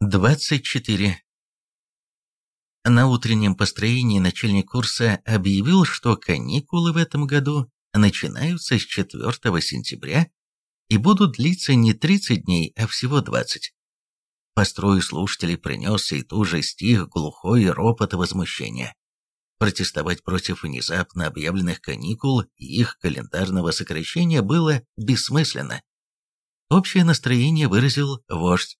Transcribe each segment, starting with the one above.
24. На утреннем построении начальник курса объявил, что каникулы в этом году начинаются с 4 сентября и будут длиться не 30 дней, а всего 20. По строю слушателей принесся и тоже стих глухой ропот возмущения. Протестовать против внезапно объявленных каникул и их календарного сокращения было бессмысленно. Общее настроение выразил вождь.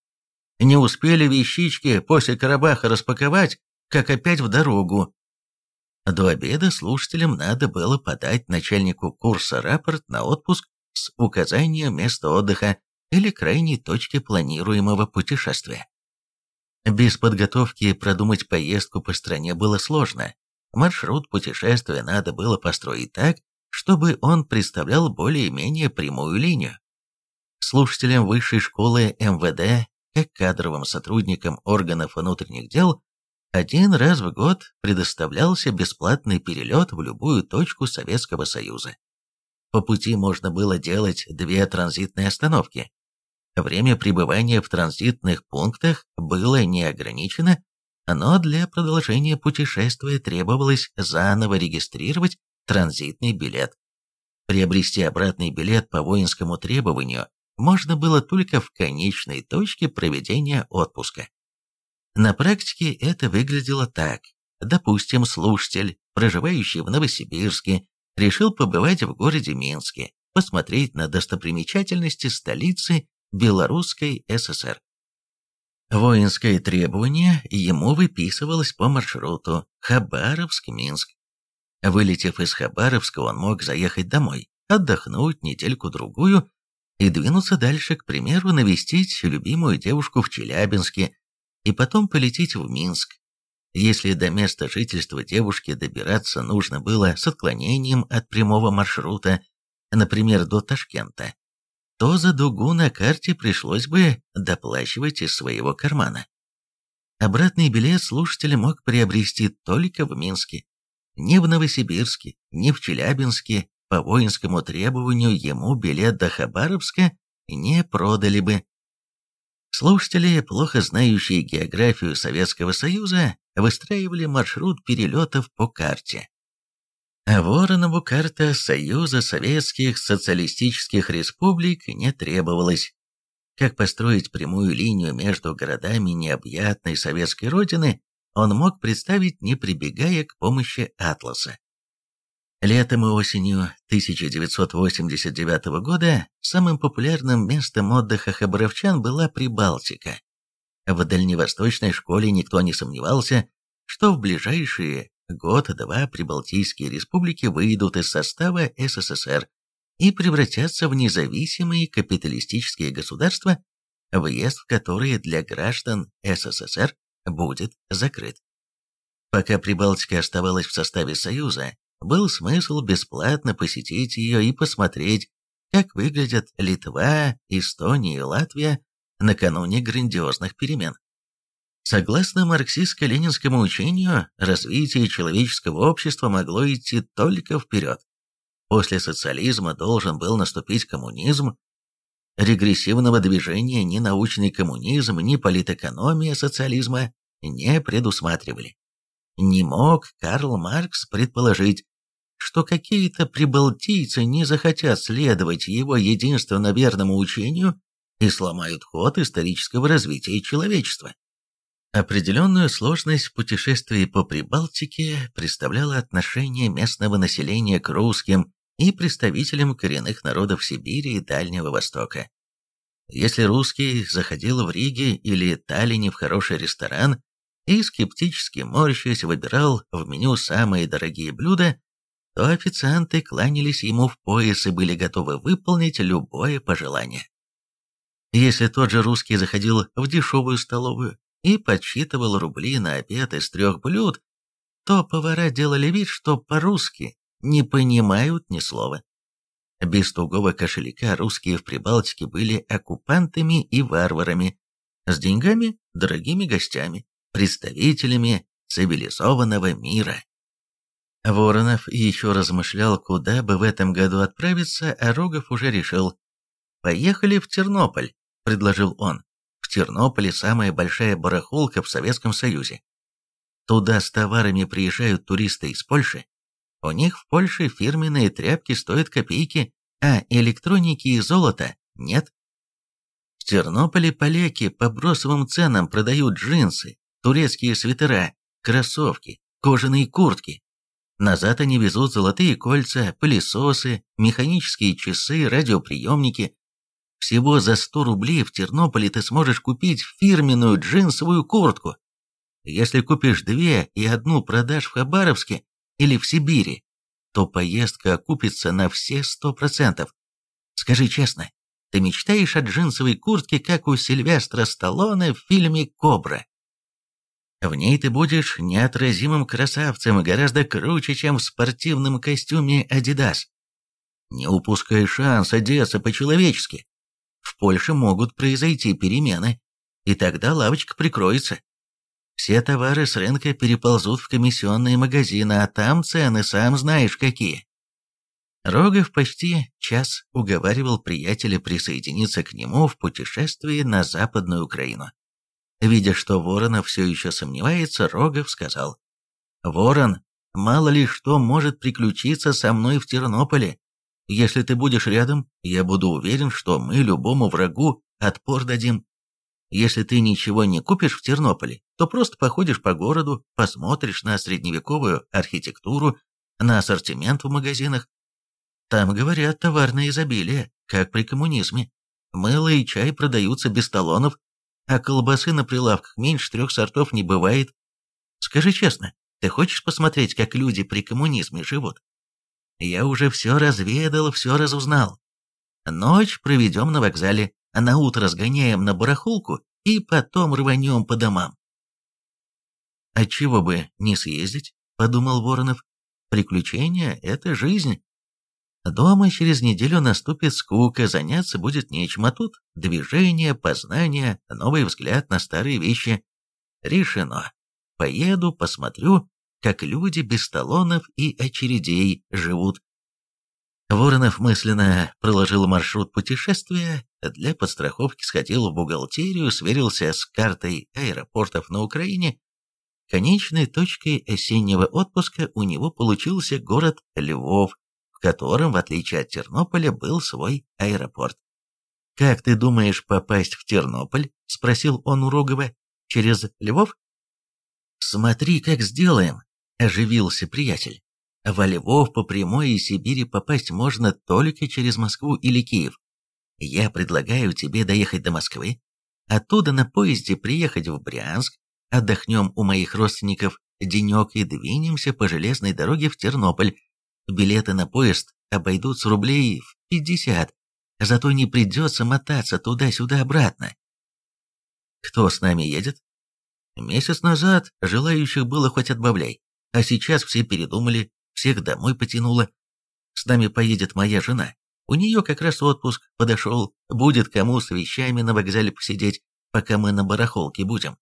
Не успели вещички после Карабаха распаковать, как опять в дорогу. До обеда слушателям надо было подать начальнику курса рапорт на отпуск с указанием места отдыха или крайней точки планируемого путешествия. Без подготовки продумать поездку по стране было сложно. Маршрут путешествия надо было построить так, чтобы он представлял более-менее прямую линию. Слушателям высшей школы МВД, как кадровым сотрудникам органов внутренних дел, один раз в год предоставлялся бесплатный перелет в любую точку Советского Союза. По пути можно было делать две транзитные остановки. Время пребывания в транзитных пунктах было не ограничено, но для продолжения путешествия требовалось заново регистрировать транзитный билет. Приобрести обратный билет по воинскому требованию можно было только в конечной точке проведения отпуска. На практике это выглядело так. Допустим, слушатель, проживающий в Новосибирске, решил побывать в городе Минске, посмотреть на достопримечательности столицы Белорусской ССР. Воинское требование ему выписывалось по маршруту Хабаровск-Минск. Вылетев из Хабаровска, он мог заехать домой, отдохнуть недельку-другую и двинуться дальше, к примеру, навестить любимую девушку в Челябинске, и потом полететь в Минск. Если до места жительства девушки добираться нужно было с отклонением от прямого маршрута, например, до Ташкента, то за дугу на карте пришлось бы доплачивать из своего кармана. Обратный билет слушатель мог приобрести только в Минске. Ни в Новосибирске, ни в Челябинске по воинскому требованию ему билет до Хабаровска не продали бы. Слушатели, плохо знающие географию Советского Союза, выстраивали маршрут перелетов по карте. А Воронову карта Союза Советских Социалистических Республик не требовалась. Как построить прямую линию между городами необъятной советской родины, он мог представить, не прибегая к помощи атласа. Летом и осенью 1989 года самым популярным местом отдыха хабаровчан была Прибалтика. В дальневосточной школе никто не сомневался, что в ближайшие год-два прибалтийские республики выйдут из состава СССР и превратятся в независимые капиталистические государства, въезд в которые для граждан СССР будет закрыт. Пока Прибалтика оставалась в составе Союза, был смысл бесплатно посетить ее и посмотреть, как выглядят Литва, Эстония и Латвия накануне грандиозных перемен. Согласно марксистско-ленинскому учению, развитие человеческого общества могло идти только вперед. После социализма должен был наступить коммунизм. Регрессивного движения ни научный коммунизм, ни политэкономия социализма не предусматривали. Не мог Карл Маркс предположить, что какие-то прибалтийцы не захотят следовать его единственно верному учению и сломают ход исторического развития человечества. Определенную сложность в путешествии по Прибалтике представляло отношение местного населения к русским и представителям коренных народов Сибири и Дальнего Востока. Если русский заходил в Риге или Таллине в хороший ресторан и скептически морщась выбирал в меню самые дорогие блюда, то официанты кланялись ему в пояс и были готовы выполнить любое пожелание. Если тот же русский заходил в дешевую столовую и подсчитывал рубли на обед из трех блюд, то повара делали вид, что по-русски не понимают ни слова. Без тугого кошелька русские в Прибалтике были оккупантами и варварами, с деньгами – дорогими гостями, представителями цивилизованного мира. Воронов еще размышлял, куда бы в этом году отправиться, а Рогов уже решил. «Поехали в Тернополь», — предложил он. «В Тернополе самая большая барахолка в Советском Союзе. Туда с товарами приезжают туристы из Польши. У них в Польше фирменные тряпки стоят копейки, а электроники и золота нет. В Тернополе поляки по бросовым ценам продают джинсы, турецкие свитера, кроссовки, кожаные куртки. Назад они везут золотые кольца, пылесосы, механические часы, радиоприемники. Всего за 100 рублей в Тернополе ты сможешь купить фирменную джинсовую куртку. Если купишь две и одну продашь в Хабаровске или в Сибири, то поездка окупится на все сто процентов. Скажи честно, ты мечтаешь о джинсовой куртке, как у Сильвестра Сталлоне в фильме «Кобра»? В ней ты будешь неотразимым красавцем, гораздо круче, чем в спортивном костюме «Адидас». Не упускай шанс одеться по-человечески. В Польше могут произойти перемены, и тогда лавочка прикроется. Все товары с рынка переползут в комиссионные магазины, а там цены сам знаешь какие. Рогов почти час уговаривал приятеля присоединиться к нему в путешествии на Западную Украину. Видя, что Воронов все еще сомневается, Рогов сказал, «Ворон, мало ли что может приключиться со мной в Тернополе. Если ты будешь рядом, я буду уверен, что мы любому врагу отпор дадим. Если ты ничего не купишь в Тернополе, то просто походишь по городу, посмотришь на средневековую архитектуру, на ассортимент в магазинах. Там, говорят, товарное изобилие, как при коммунизме. Мыло и чай продаются без талонов, а колбасы на прилавках меньше трех сортов не бывает. Скажи честно, ты хочешь посмотреть, как люди при коммунизме живут? Я уже все разведал, все разузнал. Ночь проведем на вокзале, а на утро сгоняем на барахолку и потом рванем по домам. «Отчего бы не съездить?» — подумал Воронов. «Приключения — это жизнь. Дома через неделю наступит скука, заняться будет нечем, а тут движение, познание, новый взгляд на старые вещи. Решено. Поеду, посмотрю, как люди без талонов и очередей живут. Воронов мысленно проложил маршрут путешествия, для подстраховки сходил в бухгалтерию, сверился с картой аэропортов на Украине. Конечной точкой осеннего отпуска у него получился город Львов, в котором, в отличие от Тернополя, был свой аэропорт. «Как ты думаешь попасть в Тернополь?» – спросил он у Рогова. «Через Львов?» «Смотри, как сделаем», – оживился приятель. «Во Львов по прямой из Сибири попасть можно только через Москву или Киев. Я предлагаю тебе доехать до Москвы, оттуда на поезде приехать в Брянск, отдохнем у моих родственников денек и двинемся по железной дороге в Тернополь, Билеты на поезд обойдутся рублей в 50, зато не придется мотаться туда-сюда обратно. Кто с нами едет? Месяц назад желающих было хоть отбавляй, а сейчас все передумали, всех домой потянуло. С нами поедет моя жена. У нее как раз отпуск подошел, будет кому с вещами на вокзале посидеть, пока мы на барахолке будем.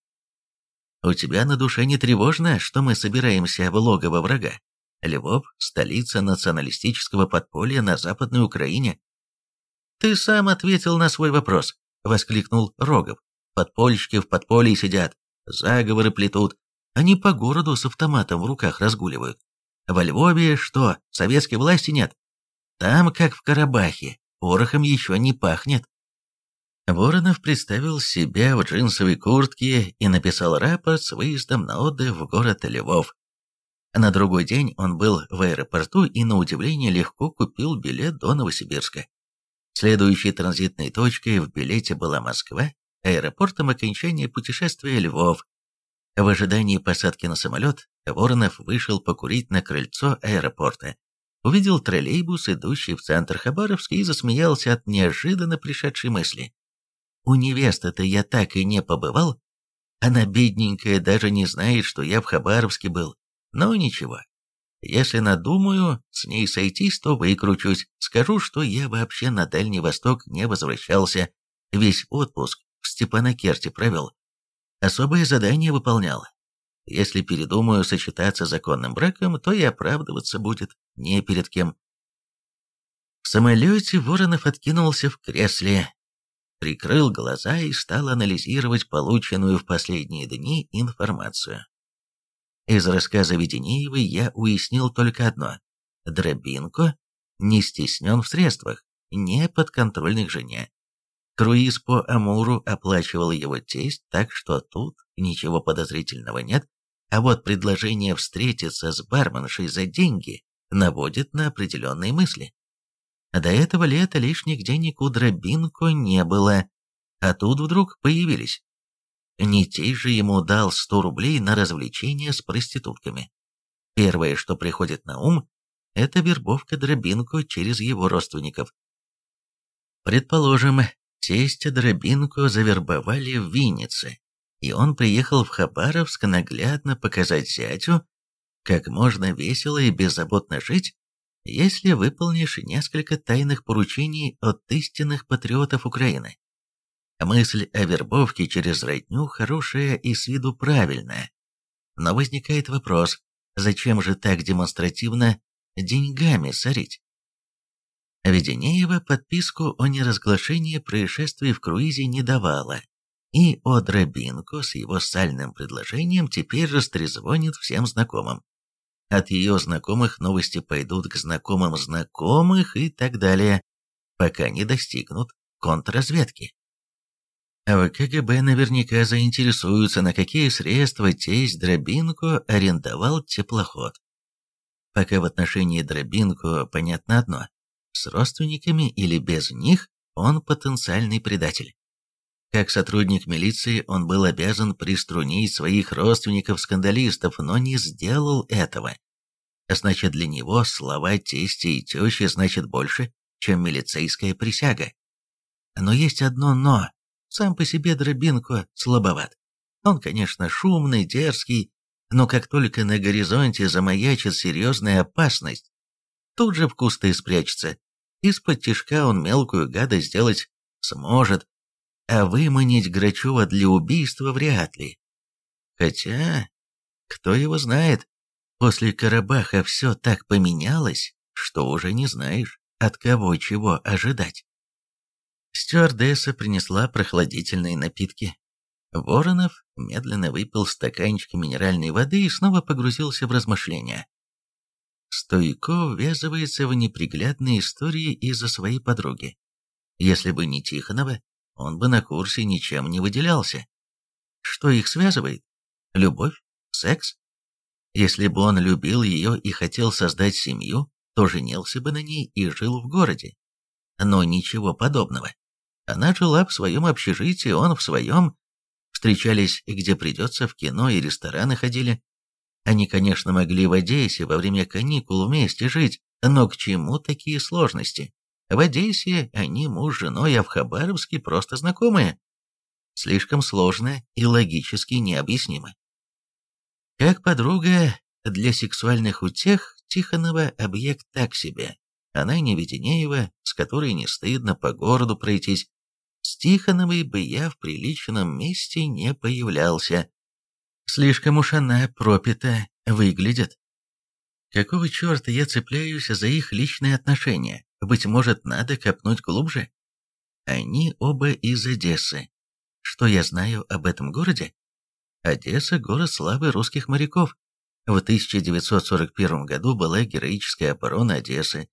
У тебя на душе не тревожно, что мы собираемся в логово врага? Львов – столица националистического подполья на Западной Украине. «Ты сам ответил на свой вопрос», – воскликнул Рогов. «Подпольщики в подполье сидят, заговоры плетут, они по городу с автоматом в руках разгуливают. Во Львове что, советской власти нет? Там, как в Карабахе, порохом еще не пахнет». Воронов представил себя в джинсовой куртке и написал рапорт с выездом на отдых в город Львов. На другой день он был в аэропорту и, на удивление, легко купил билет до Новосибирска. Следующей транзитной точкой в билете была Москва, аэропортом окончания путешествия Львов. В ожидании посадки на самолет Воронов вышел покурить на крыльцо аэропорта. Увидел троллейбус, идущий в центр Хабаровска, и засмеялся от неожиданно пришедшей мысли. «У невесты-то я так и не побывал. Она, бедненькая, даже не знает, что я в Хабаровске был. Но ничего. Если надумаю с ней сойтись, то выкручусь. Скажу, что я вообще на Дальний Восток не возвращался. Весь отпуск в Степанакерте провел. Особое задание выполнял. Если передумаю сочетаться законным браком, то и оправдываться будет не перед кем. В самолете Воронов откинулся в кресле. прикрыл глаза и стал анализировать полученную в последние дни информацию. Из рассказа Веденеевой я уяснил только одно. Дробинко не стеснен в средствах, не подконтрольных жене. Круиз по Амуру оплачивал его тесть, так что тут ничего подозрительного нет, а вот предложение встретиться с барменшей за деньги наводит на определенные мысли. До этого лета лишних денег у Дробинко не было, а тут вдруг появились. Нитей же ему дал 100 рублей на развлечения с проститутками. Первое, что приходит на ум, это вербовка Дробинко через его родственников. Предположим, тестя Дробинко завербовали в Виннице, и он приехал в Хабаровск наглядно показать зятю, как можно весело и беззаботно жить, если выполнишь несколько тайных поручений от истинных патриотов Украины. Мысль о вербовке через родню хорошая и с виду правильная. Но возникает вопрос, зачем же так демонстративно деньгами сорить? Веденеева подписку о неразглашении происшествий в круизе не давала, и о Дробинко с его сальным предложением теперь растрезвонит всем знакомым. От ее знакомых новости пойдут к знакомым знакомых и так далее, пока не достигнут контрразведки. А в КГБ наверняка заинтересуются, на какие средства тесть Дробинко арендовал теплоход. Пока в отношении Дробинко понятно одно – с родственниками или без них он потенциальный предатель. Как сотрудник милиции он был обязан приструнить своих родственников-скандалистов, но не сделал этого. Значит, для него слова тести и тещи значит больше, чем милицейская присяга. Но есть одно «но». Сам по себе Дробинко слабоват. Он, конечно, шумный, дерзкий, но как только на горизонте замаячит серьезная опасность, тут же в кусты спрячется. Из-под тишка он мелкую гадость сделать сможет, а выманить Грачева для убийства вряд ли. Хотя, кто его знает, после Карабаха все так поменялось, что уже не знаешь, от кого чего ожидать. Стюардесса принесла прохладительные напитки. Воронов медленно выпил стаканчик минеральной воды и снова погрузился в размышления. Стойко ввязывается в неприглядные истории из-за своей подруги. Если бы не Тихонова, он бы на курсе ничем не выделялся. Что их связывает? Любовь? Секс? Если бы он любил ее и хотел создать семью, то женился бы на ней и жил в городе. Но ничего подобного. Она жила в своем общежитии, он в своем. Встречались где придется, в кино и рестораны ходили. Они, конечно, могли в Одессе во время каникул вместе жить, но к чему такие сложности? В Одессе они муж с женой, а в Хабаровске просто знакомые. Слишком сложно и логически необъяснимо. Как подруга для сексуальных утех Тихонова объект так себе. Она не Веденеева, с которой не стыдно по городу пройтись. С Тихоновой бы я в приличном месте не появлялся. Слишком уж она пропита выглядит. Какого черта я цепляюсь за их личные отношения? Быть может, надо копнуть глубже? Они оба из Одессы. Что я знаю об этом городе? Одесса – город славы русских моряков. В 1941 году была героическая оборона Одессы.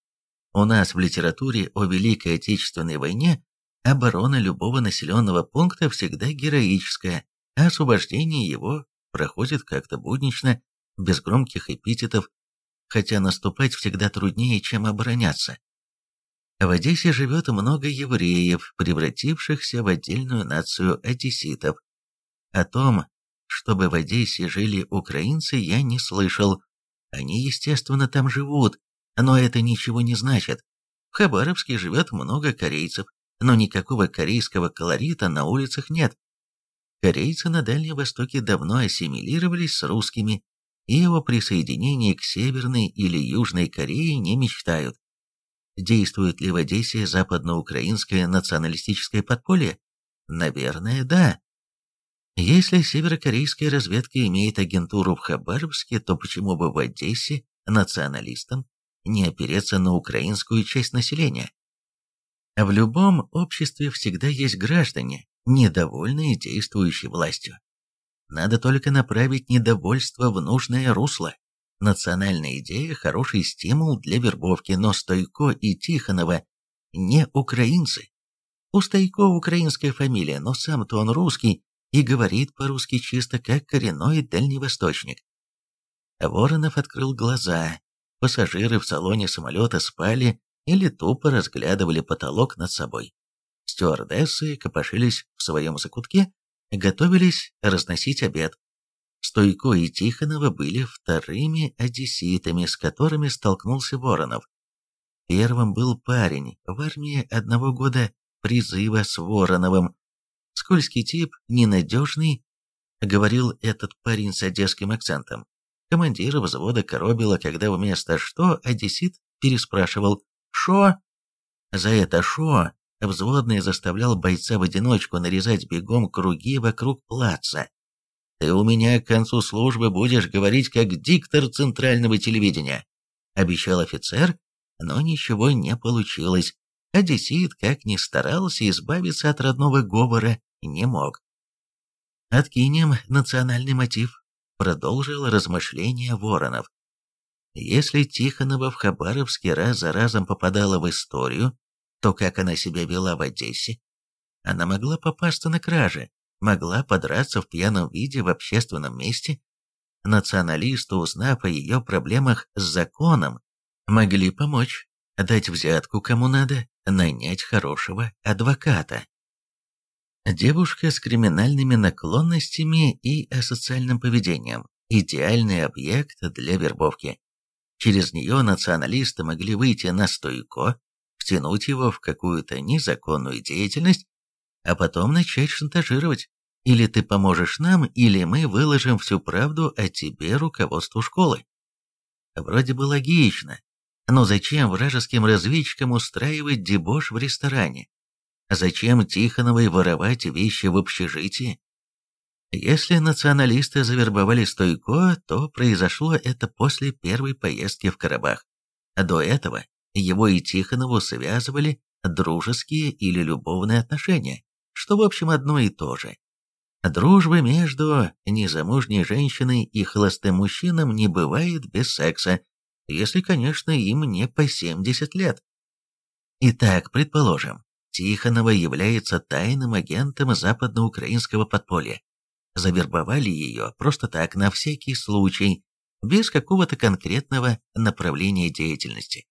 У нас в литературе о Великой Отечественной войне оборона любого населенного пункта всегда героическая, а освобождение его проходит как-то буднично, без громких эпитетов, хотя наступать всегда труднее, чем обороняться. В Одессе живет много евреев, превратившихся в отдельную нацию одесситов. О том, чтобы в Одессе жили украинцы, я не слышал. Они, естественно, там живут, но это ничего не значит. В Хабаровске живет много корейцев, но никакого корейского колорита на улицах нет. Корейцы на Дальнем Востоке давно ассимилировались с русскими, и о присоединении к Северной или Южной Корее не мечтают. Действует ли в Одессе западноукраинское националистическое подполье? Наверное, да. Если северокорейская разведка имеет агентуру в Хабаровске, то почему бы в Одессе националистам не опереться на украинскую часть населения? В любом обществе всегда есть граждане, недовольные действующей властью. Надо только направить недовольство в нужное русло. Национальная идея – хороший стимул для вербовки, но Стойко и Тихонова не украинцы. У Стойко украинская фамилия, но сам-то он русский и говорит по-русски чисто как коренной дальневосточник. Воронов открыл глаза. Пассажиры в салоне самолета спали или тупо разглядывали потолок над собой. Стюардессы копошились в своем закутке, готовились разносить обед. Стойко и Тихонова были вторыми одесситами, с которыми столкнулся Воронов. Первым был парень в армии одного года призыва с Вороновым. Скользкий тип, ненадежный, говорил этот парень с одесским акцентом. Командира взвода коробило, когда вместо «что» одессит переспрашивал «шо?». За это «шо» взводный заставлял бойца в одиночку нарезать бегом круги вокруг плаца. «Ты у меня к концу службы будешь говорить как диктор центрального телевидения», — обещал офицер, но ничего не получилось. Одессит, как ни старался избавиться от родного говора, не мог. «Откинем национальный мотив», — продолжил размышления Воронов. Если Тихонова в Хабаровске раз за разом попадала в историю, то как она себя вела в Одессе? Она могла попасться на краже, могла подраться в пьяном виде в общественном месте. Националисты, узнав о ее проблемах с законом, могли помочь, дать взятку кому надо, нанять хорошего адвоката. Девушка с криминальными наклонностями и асоциальным поведением – идеальный объект для вербовки. Через нее националисты могли выйти на стойко, втянуть его в какую-то незаконную деятельность, а потом начать шантажировать. Или ты поможешь нам, или мы выложим всю правду о тебе руководству школы. Вроде бы логично, но зачем вражеским разведчикам устраивать дебош в ресторане? Зачем Тихоновой воровать вещи в общежитии? Если националисты завербовали Стойко, то произошло это после первой поездки в Карабах. До этого его и Тихонову связывали дружеские или любовные отношения, что в общем одно и то же. Дружбы между незамужней женщиной и холостым мужчином не бывает без секса, если, конечно, им не по 70 лет. Итак, предположим, Тихонова является тайным агентом западноукраинского подполья завербовали ее просто так, на всякий случай, без какого-то конкретного направления деятельности.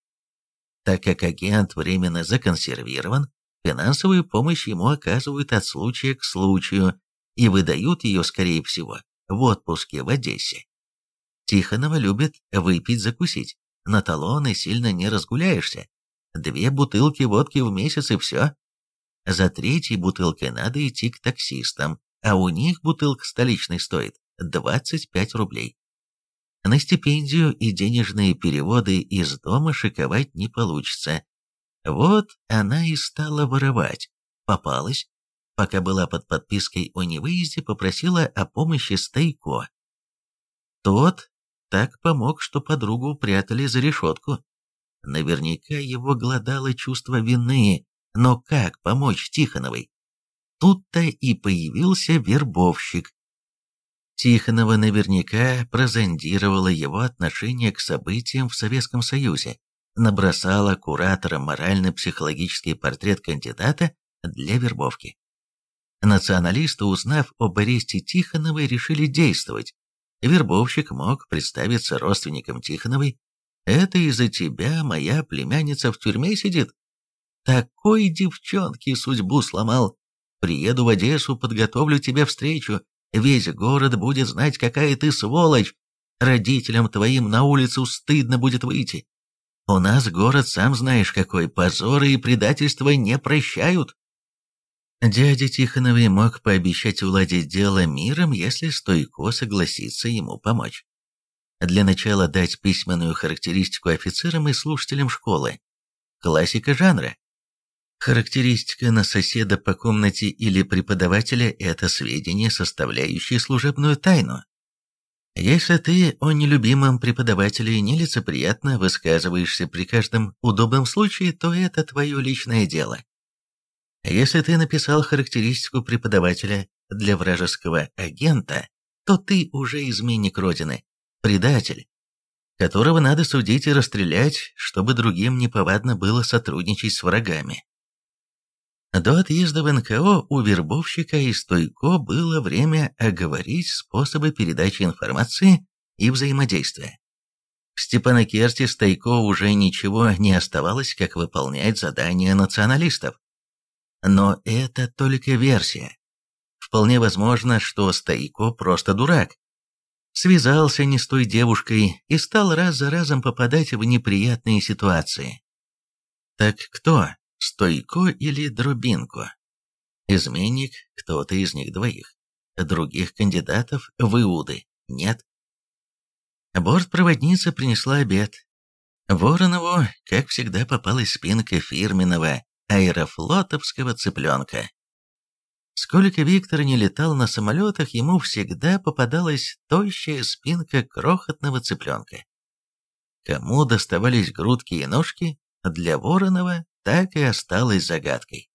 Так как агент временно законсервирован, финансовую помощь ему оказывают от случая к случаю и выдают ее, скорее всего, в отпуске в Одессе. Тихонова любит выпить-закусить, на талоны сильно не разгуляешься. Две бутылки водки в месяц и все. За третьей бутылкой надо идти к таксистам, а у них бутылка столичной стоит 25 рублей. На стипендию и денежные переводы из дома шиковать не получится. Вот она и стала воровать. Попалась. Пока была под подпиской о невыезде, попросила о помощи Стейко. Тот так помог, что подругу прятали за решетку. Наверняка его глодало чувство вины, но как помочь Тихоновой? Тут-то и появился вербовщик. Тихонова наверняка прозондировала его отношение к событиям в Советском Союзе, набросала кураторам морально-психологический портрет кандидата для вербовки. Националисты, узнав об аресте Тихоновой, решили действовать. Вербовщик мог представиться родственником Тихоновой. «Это из-за тебя моя племянница в тюрьме сидит. Такой девчонке судьбу сломал, Приеду в Одессу, подготовлю тебе встречу. Весь город будет знать, какая ты сволочь. Родителям твоим на улицу стыдно будет выйти. У нас город, сам знаешь какой, позоры и предательства не прощают. Дядя Тихоновый мог пообещать уладить дело миром, если Стойко согласится ему помочь. Для начала дать письменную характеристику офицерам и слушателям школы. Классика жанра. Характеристика на соседа по комнате или преподавателя – это сведения, составляющие служебную тайну. Если ты о нелюбимом преподавателе нелицеприятно высказываешься при каждом удобном случае, то это твое личное дело. Если ты написал характеристику преподавателя для вражеского агента, то ты уже изменник Родины, предатель, которого надо судить и расстрелять, чтобы другим неповадно было сотрудничать с врагами. До отъезда в НКО у вербовщика и Стойко было время оговорить способы передачи информации и взаимодействия. В Степанакерте Стойко уже ничего не оставалось, как выполнять задания националистов. Но это только версия. Вполне возможно, что Стойко просто дурак. Связался не с той девушкой и стал раз за разом попадать в неприятные ситуации. Так кто? Стойко или Дробинко. Изменник – кто-то из них двоих. Других кандидатов в Иуды нет. Бортпроводница принесла обед. Воронову, как всегда, попалась спинка фирменного аэрофлотовского цыпленка. Сколько Виктор не летал на самолетах, ему всегда попадалась тощая спинка крохотного цыпленка. Кому доставались грудки и ножки, для Воронова так и осталось загадкой.